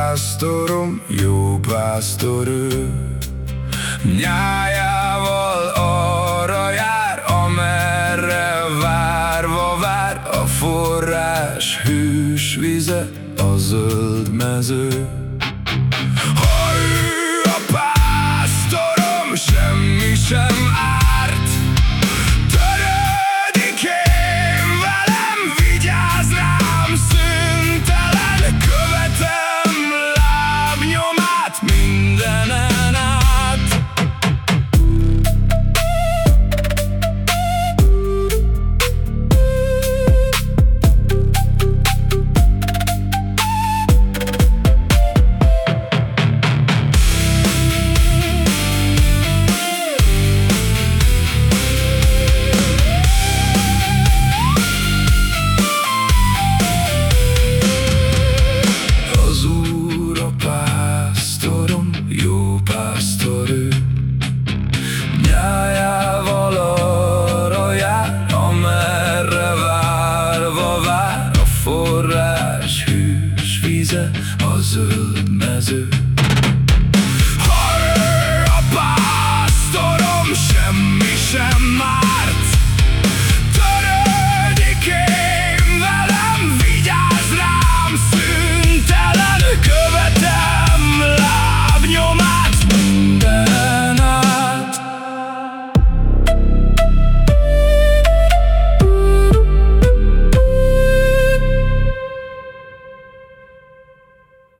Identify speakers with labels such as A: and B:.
A: pásztorom, jó pásztor ő. Nyájával arra jár, amerre várva vár A forrás hűs vize, a zöld mező pásztor ő. Nyájával arra jár, amerre várva vár A forrás hűs vize, a zöld mező